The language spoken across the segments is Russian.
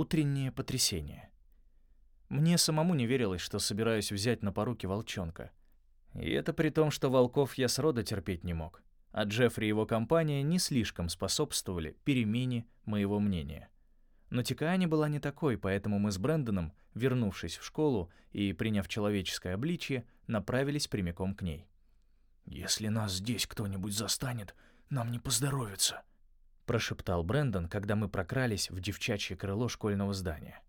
Утреннее потрясение. Мне самому не верилось, что собираюсь взять на поруки волчонка. И это при том, что волков я срода терпеть не мог, а Джеффри и его компания не слишком способствовали перемене моего мнения. Но Тикаани была не такой, поэтому мы с Брэндоном, вернувшись в школу и приняв человеческое обличье, направились прямиком к ней. «Если нас здесь кто-нибудь застанет, нам не поздоровится», — прошептал Брэндон, когда мы прокрались в девчачье крыло школьного здания.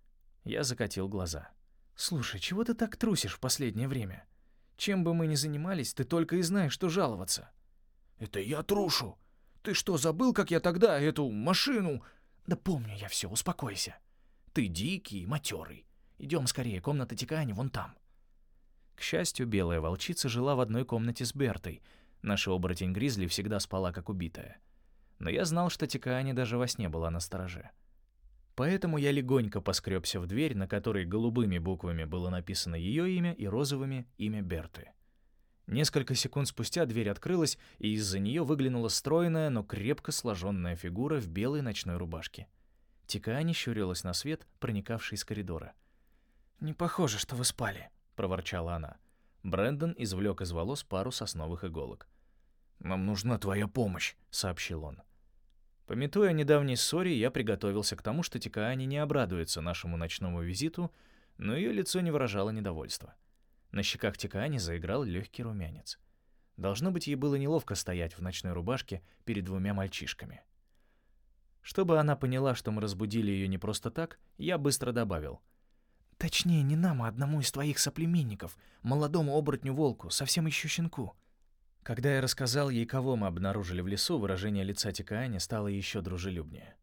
Я закатил глаза. «Слушай, чего ты так трусишь в последнее время? Чем бы мы ни занимались, ты только и знаешь, что жаловаться». «Это я трушу. Ты что, забыл, как я тогда эту машину...» «Да помню я все, успокойся. Ты дикий, матерый. Идем скорее, комната Тикани вон там». К счастью, белая волчица жила в одной комнате с Бертой. Наша оборотень Гризли всегда спала как убитая. Но я знал, что Тикаани даже во сне была на стороже. Поэтому я легонько поскребся в дверь, на которой голубыми буквами было написано ее имя и розовыми — имя Берты. Несколько секунд спустя дверь открылась, и из-за нее выглянула стройная, но крепко сложенная фигура в белой ночной рубашке. Тикаани щурилась на свет, проникавший из коридора. «Не похоже, что вы спали», — проворчала она. Брэндон извлек из волос пару сосновых иголок. «Нам нужна твоя помощь», — сообщил он. Пометуя о недавней ссоре, я приготовился к тому, что Тикаани не обрадуется нашему ночному визиту, но ее лицо не выражало недовольства. На щеках Тикаани заиграл легкий румянец. Должно быть, ей было неловко стоять в ночной рубашке перед двумя мальчишками. Чтобы она поняла, что мы разбудили ее не просто так, я быстро добавил. «Точнее, не нам, а одному из твоих соплеменников, молодому оборотню-волку, совсем еще щенку». Когда я рассказал ей, кого мы обнаружили в лесу, выражение лица Тикаани стало еще дружелюбнее.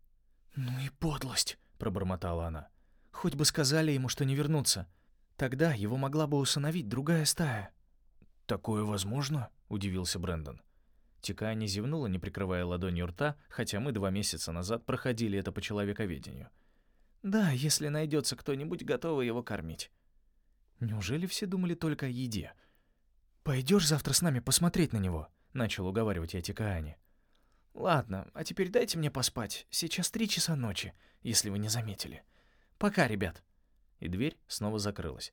«Ну и подлость!» — пробормотала она. «Хоть бы сказали ему, что не вернуться. Тогда его могла бы усыновить другая стая». «Такое возможно?» — удивился Брэндон. Тикаани зевнула, не прикрывая ладонью рта, хотя мы два месяца назад проходили это по человековедению. «Да, если найдется кто-нибудь, готовый его кормить». Неужели все думали только о еде? «Пойдешь завтра с нами посмотреть на него?» — начал уговаривать я Тикаани. «Ладно, а теперь дайте мне поспать. Сейчас три часа ночи, если вы не заметили. Пока, ребят». И дверь снова закрылась.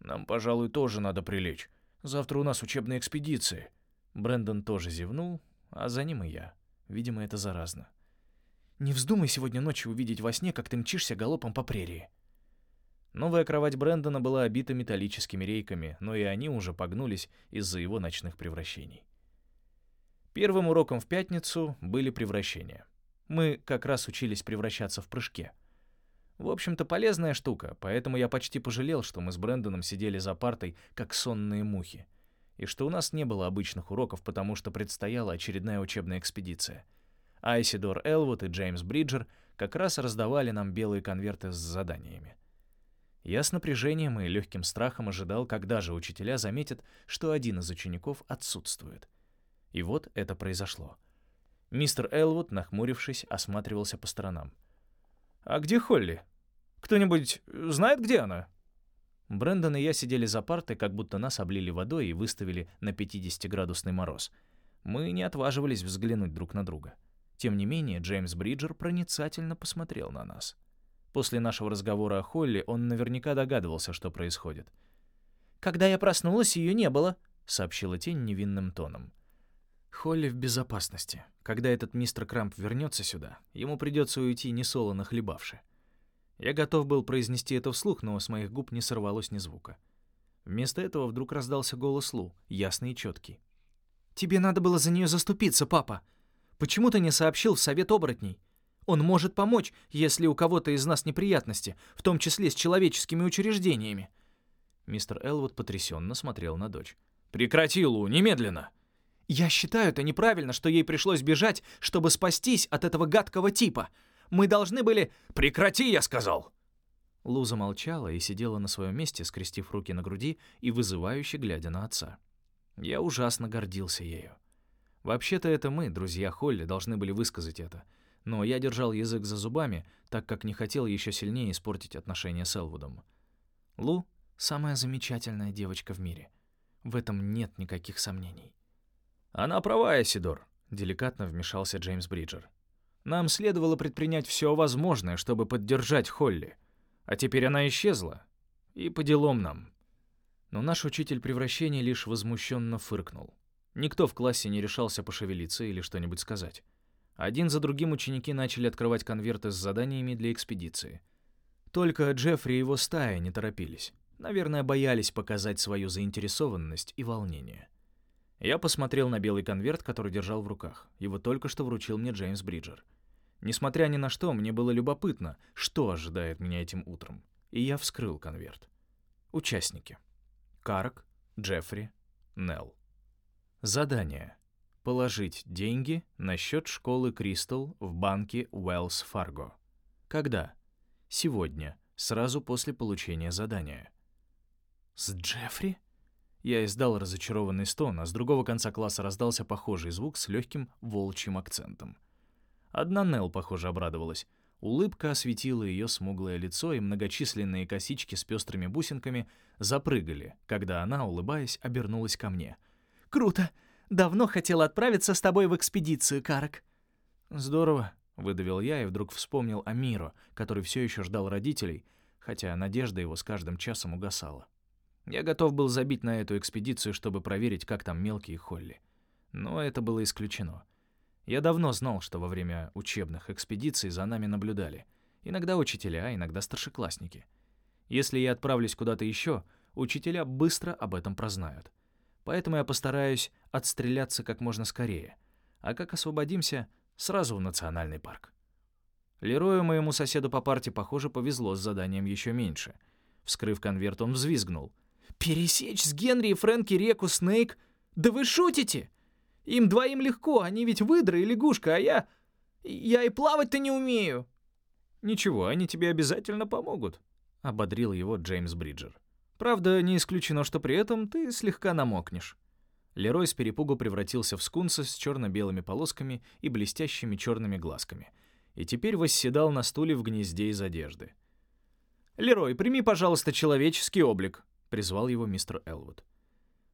«Нам, пожалуй, тоже надо прилечь. Завтра у нас учебная экспедиция». Брэндон тоже зевнул, а за ним и я. Видимо, это заразно. «Не вздумай сегодня ночью увидеть во сне, как ты мчишься галопом по прерии», Новая кровать Брэндона была обита металлическими рейками, но и они уже погнулись из-за его ночных превращений. Первым уроком в пятницу были превращения. Мы как раз учились превращаться в прыжке. В общем-то, полезная штука, поэтому я почти пожалел, что мы с Брэндоном сидели за партой, как сонные мухи, и что у нас не было обычных уроков, потому что предстояла очередная учебная экспедиция. Айсидор Элвуд и Джеймс Бриджер как раз раздавали нам белые конверты с заданиями. Я с напряжением и легким страхом ожидал, когда же учителя заметят, что один из учеников отсутствует. И вот это произошло. Мистер Элвуд, нахмурившись, осматривался по сторонам. «А где Холли? Кто-нибудь знает, где она?» Брэндон и я сидели за партой, как будто нас облили водой и выставили на 50-градусный мороз. Мы не отваживались взглянуть друг на друга. Тем не менее, Джеймс Бриджер проницательно посмотрел на нас. После нашего разговора о Холли он наверняка догадывался, что происходит. «Когда я проснулась, ее не было», — сообщила тень невинным тоном. «Холли в безопасности. Когда этот мистер Крамп вернется сюда, ему придется уйти несолоно хлебавши». Я готов был произнести это вслух, но с моих губ не сорвалось ни звука. Вместо этого вдруг раздался голос Лу, ясный и четкий. «Тебе надо было за нее заступиться, папа. Почему ты не сообщил в совет оборотней? Он может помочь, если у кого-то из нас неприятности, в том числе с человеческими учреждениями». Мистер Элвуд потрясенно смотрел на дочь. «Прекрати, Лу, немедленно!» «Я считаю это неправильно, что ей пришлось бежать, чтобы спастись от этого гадкого типа. Мы должны были...» «Прекрати, я сказал!» Лу замолчала и сидела на своем месте, скрестив руки на груди и вызывающе глядя на отца. Я ужасно гордился ею. Вообще-то это мы, друзья Холли, должны были высказать это — но я держал язык за зубами, так как не хотел еще сильнее испортить отношения с Элвудом. Лу — самая замечательная девочка в мире. В этом нет никаких сомнений. «Она права, Эсидор», — деликатно вмешался Джеймс Бриджер. Нам следовало предпринять все возможное, чтобы поддержать Холли. А теперь она исчезла. И по делам нам. Но наш учитель превращения лишь возмущенно фыркнул. Никто в классе не решался пошевелиться или что-нибудь сказать. Один за другим ученики начали открывать конверты с заданиями для экспедиции. Только Джеффри и его стая не торопились. Наверное, боялись показать свою заинтересованность и волнение. Я посмотрел на белый конверт, который держал в руках. Его только что вручил мне Джеймс Бриджер. Несмотря ни на что, мне было любопытно, что ожидает меня этим утром. И я вскрыл конверт. Участники. Карк, Джеффри, Нелл. Задание. Положить деньги на счет школы Кристал в банке Уэллс Фарго. Когда? Сегодня, сразу после получения задания. С Джеффри? Я издал разочарованный стон, а с другого конца класса раздался похожий звук с легким волчьим акцентом. Одна Нелл, похоже, обрадовалась. Улыбка осветила ее смуглое лицо, и многочисленные косички с пестрыми бусинками запрыгали, когда она, улыбаясь, обернулась ко мне. «Круто! Давно хотел отправиться с тобой в экспедицию, Карак». «Здорово», — выдавил я и вдруг вспомнил о Миро, который все еще ждал родителей, хотя надежда его с каждым часом угасала. Я готов был забить на эту экспедицию, чтобы проверить, как там мелкие Холли. Но это было исключено. Я давно знал, что во время учебных экспедиций за нами наблюдали. Иногда учителя, иногда старшеклассники. Если я отправлюсь куда-то еще, учителя быстро об этом прознают. Поэтому я постараюсь отстреляться как можно скорее. А как освободимся, сразу в национальный парк. Лерою, моему соседу по парте, похоже, повезло с заданием еще меньше. Вскрыв конверт, он взвизгнул. «Пересечь с Генри и Фрэнки реку Снейк? Да вы шутите!» Им двоим легко, они ведь выдра и лягушка, а я... Я и плавать-то не умею». «Ничего, они тебе обязательно помогут», — ободрил его Джеймс Бриджер. «Правда, не исключено, что при этом ты слегка намокнешь». Лерой с перепугу превратился в скунса с черно-белыми полосками и блестящими черными глазками. И теперь восседал на стуле в гнезде из одежды. «Лерой, прими, пожалуйста, человеческий облик», — призвал его мистер Элвуд.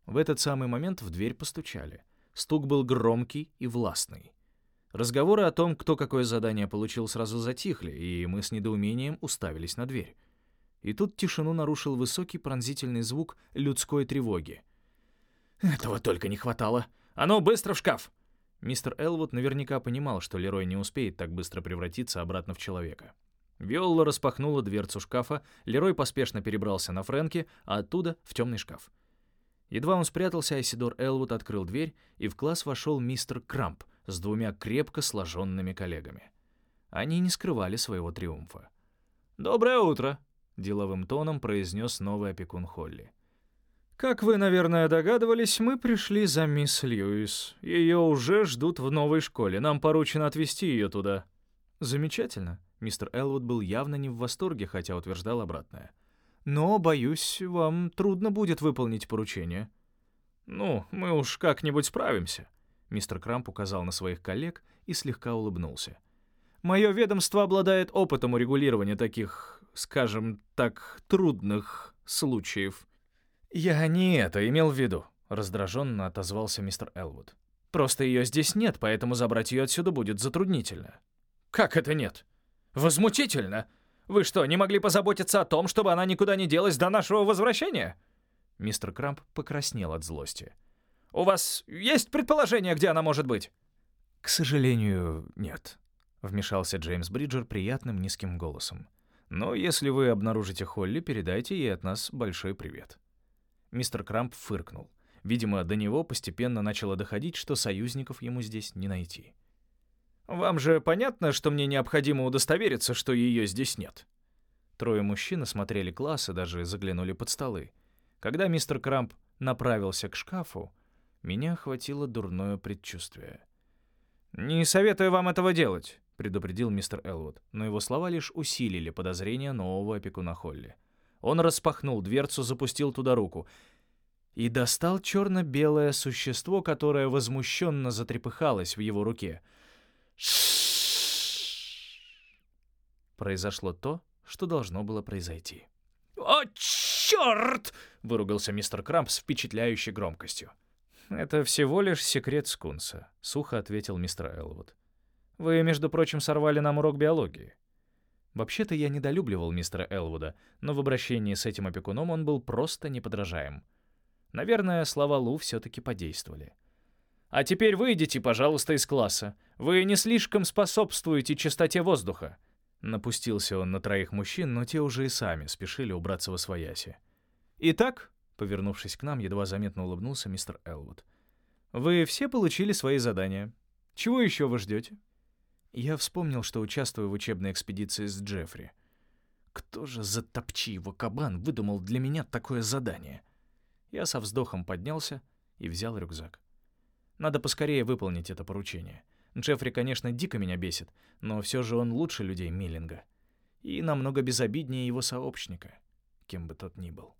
В этот самый момент в дверь постучали. Стук был громкий и властный. Разговоры о том, кто какое задание получил, сразу затихли, и мы с недоумением уставились на дверь. И тут тишину нарушил высокий пронзительный звук людской тревоги. «Этого только не хватало! А ну, быстро в шкаф!» Мистер Элвуд наверняка понимал, что Лерой не успеет так быстро превратиться обратно в человека. Виола распахнула дверцу шкафа, Лерой поспешно перебрался на Фрэнки, а оттуда — в темный шкаф. Едва он спрятался, Айсидор Элвуд открыл дверь, и в класс вошел мистер Крамп с двумя крепко сложенными коллегами. Они не скрывали своего триумфа. «Доброе утро!» — деловым тоном произнес новый опекун Холли. «Как вы, наверное, догадывались, мы пришли за мисс Льюис. Ее уже ждут в новой школе. Нам поручено отвезти ее туда». «Замечательно». Мистер Элвуд был явно не в восторге, хотя утверждал обратное. Но, боюсь, вам трудно будет выполнить поручение». «Ну, мы уж как-нибудь справимся», — мистер Крамп указал на своих коллег и слегка улыбнулся. «Мое ведомство обладает опытом урегулирования таких, скажем так, трудных случаев». «Я не это имел в виду», — раздраженно отозвался мистер Элвуд. «Просто ее здесь нет, поэтому забрать ее отсюда будет затруднительно». «Как это нет?» «Возмутительно!» Вы что, не могли позаботиться о том, чтобы она никуда не делась до нашего возвращения?» Мистер Крамп покраснел от злости. «У вас есть предположение, где она может быть?» «К сожалению, нет», — вмешался Джеймс Бриджер приятным низким голосом. «Но если вы обнаружите Холли, передайте ей от нас большой привет». Мистер Крамп фыркнул. Видимо, до него постепенно начало доходить, что союзников ему здесь не найти. Вам же понятно, что мне необходимо удостовериться, что ее здесь нет?» Трое мужчин осмотрели класс и даже заглянули под столы. Когда мистер Крамп направился к шкафу, меня охватило дурное предчувствие. «Не советую вам этого делать», — предупредил мистер Элвуд, но его слова лишь усилили подозрения нового опекуна Холли. Он распахнул дверцу, запустил туда руку и достал черно-белое существо, которое возмущенно затрепыхалось в его руке — Произошло то, что должно было произойти. «О, черт!» — выругался мистер Крамп с впечатляющей громкостью. «Это всего лишь секрет скунса», — сухо ответил мистер Элвуд. Вы, между прочим, сорвали нам урок биологии. Вообще-то я недолюбливал мистера Элвуда, но в обращении с этим опекуном он был просто неподражаем. Наверное, слова Лу все-таки подействовали. «А теперь выйдите, пожалуйста, из класса. Вы не слишком способствуете чистоте воздуха». Напустился он на троих мужчин, но те уже и сами спешили убраться во свояси. «Итак», — повернувшись к нам, едва заметно улыбнулся мистер Элвуд, «вы все получили свои задания. Чего еще вы ждете?» Я вспомнил, что участвую в учебной экспедиции с Джеффри. Кто же за его кабан выдумал для меня такое задание? Я со вздохом поднялся и взял рюкзак. Надо поскорее выполнить это поручение. Джеффри, конечно, дико меня бесит, но все же он лучше людей Миллинга. И намного безобиднее его сообщника, кем бы тот ни был.